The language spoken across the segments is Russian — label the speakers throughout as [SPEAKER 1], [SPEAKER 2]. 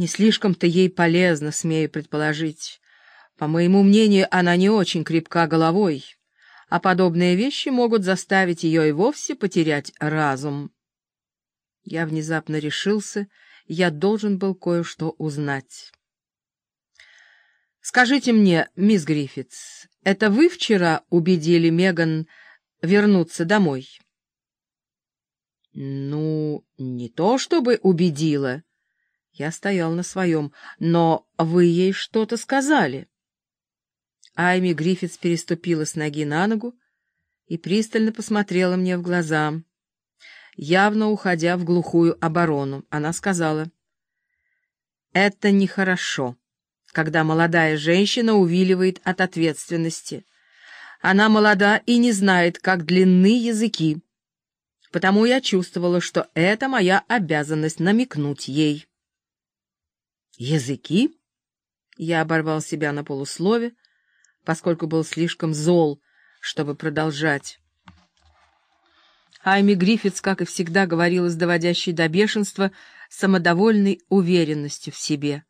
[SPEAKER 1] Не слишком-то ей полезно, смею предположить. По моему мнению, она не очень крепка головой, а подобные вещи могут заставить ее и вовсе потерять разум. Я внезапно решился, я должен был кое-что узнать. «Скажите мне, мисс Гриффитс, это вы вчера убедили Меган вернуться домой?» «Ну, не то чтобы убедила». Я стоял на своем. «Но вы ей что-то сказали?» Айми Гриффитс переступила с ноги на ногу и пристально посмотрела мне в глаза. Явно уходя в глухую оборону, она сказала, «Это нехорошо, когда молодая женщина увиливает от ответственности. Она молода и не знает, как длинны языки. Потому я чувствовала, что это моя обязанность намекнуть ей». «Языки?» Я оборвал себя на полуслове, поскольку был слишком зол, чтобы продолжать. Айми Гриффитс, как и всегда, говорила с доводящей до бешенства самодовольной уверенностью в себе.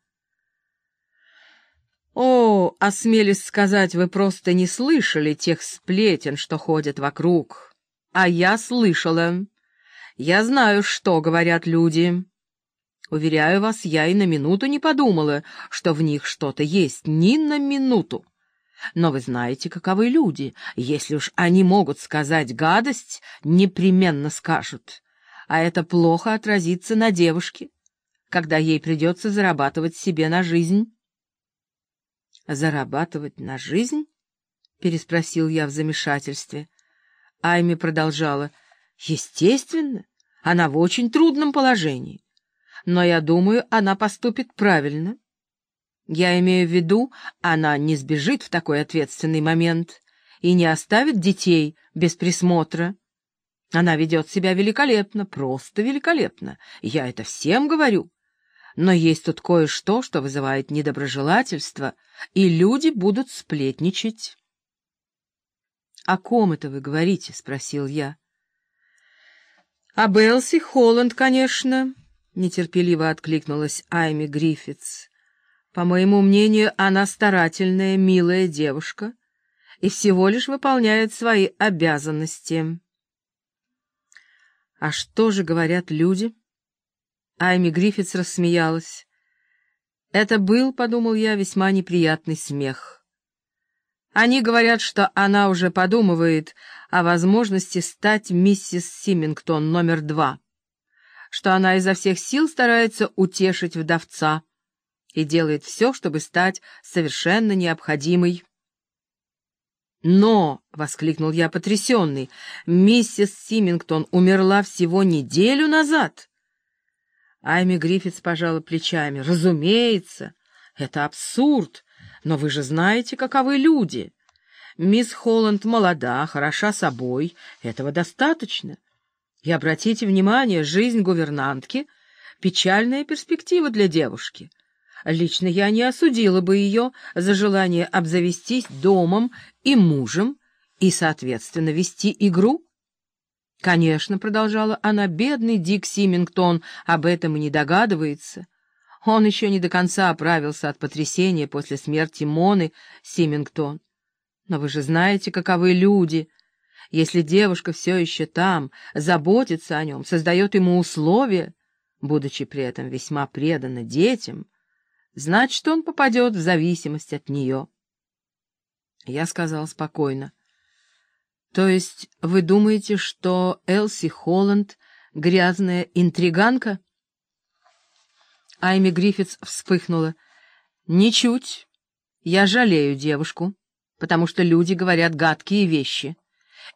[SPEAKER 1] «О, осмелюсь сказать, вы просто не слышали тех сплетен, что ходят вокруг. А я слышала. Я знаю, что говорят люди. Уверяю вас, я и на минуту не подумала, что в них что-то есть, ни на минуту. Но вы знаете, каковы люди. Если уж они могут сказать гадость, непременно скажут. А это плохо отразится на девушке, когда ей придется зарабатывать себе на жизнь. «Зарабатывать на жизнь?» — переспросил я в замешательстве. Айми продолжала. «Естественно, она в очень трудном положении. Но я думаю, она поступит правильно. Я имею в виду, она не сбежит в такой ответственный момент и не оставит детей без присмотра. Она ведет себя великолепно, просто великолепно. Я это всем говорю. Но есть тут кое-что, что вызывает недоброжелательство, и люди будут сплетничать. — О ком это вы говорите? — спросил я. — О Белси Холланд, конечно, — нетерпеливо откликнулась Айми Гриффитс. По моему мнению, она старательная, милая девушка и всего лишь выполняет свои обязанности. А что же говорят люди? Айми Гриффитс рассмеялась. Это был, подумал я, весьма неприятный смех. Они говорят, что она уже подумывает о возможности стать миссис Симингтон номер два, что она изо всех сил старается утешить вдовца, и делает все, чтобы стать совершенно необходимой. «Но!» — воскликнул я потрясенный. «Миссис Симингтон умерла всего неделю назад!» Айми Гриффитс пожала плечами. «Разумеется, это абсурд, но вы же знаете, каковы люди. Мисс Холланд молода, хороша собой, этого достаточно. И обратите внимание, жизнь гувернантки — печальная перспектива для девушки». Лично я не осудила бы ее за желание обзавестись домом и мужем и, соответственно, вести игру. Конечно, — продолжала она, — бедный Дик Симингтон об этом и не догадывается. Он еще не до конца оправился от потрясения после смерти Моны Симингтон. Но вы же знаете, каковы люди. Если девушка все еще там, заботится о нем, создает ему условия, будучи при этом весьма предана детям, значит, он попадет в зависимость от нее. Я сказал спокойно. То есть вы думаете, что Элси Холланд — грязная интриганка? Айми Гриффитс вспыхнула. Ничуть. Я жалею девушку, потому что люди говорят гадкие вещи.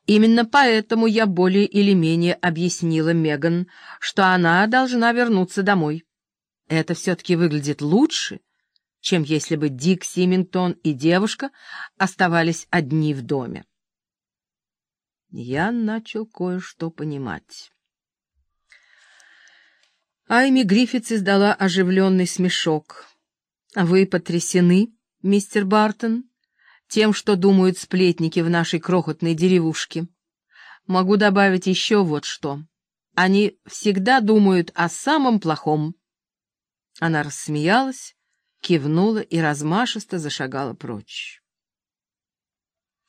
[SPEAKER 1] Именно поэтому я более или менее объяснила Меган, что она должна вернуться домой. Это все-таки выглядит лучше, чем если бы Дик Симингтон и девушка оставались одни в доме. Я начал кое-что понимать. Айми Гриффитс издала оживленный смешок. «Вы потрясены, мистер Бартон, тем, что думают сплетники в нашей крохотной деревушке. Могу добавить еще вот что. Они всегда думают о самом плохом». Она рассмеялась, кивнула и размашисто зашагала прочь.